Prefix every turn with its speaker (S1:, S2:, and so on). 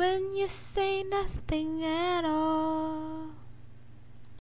S1: when you say nothing at all.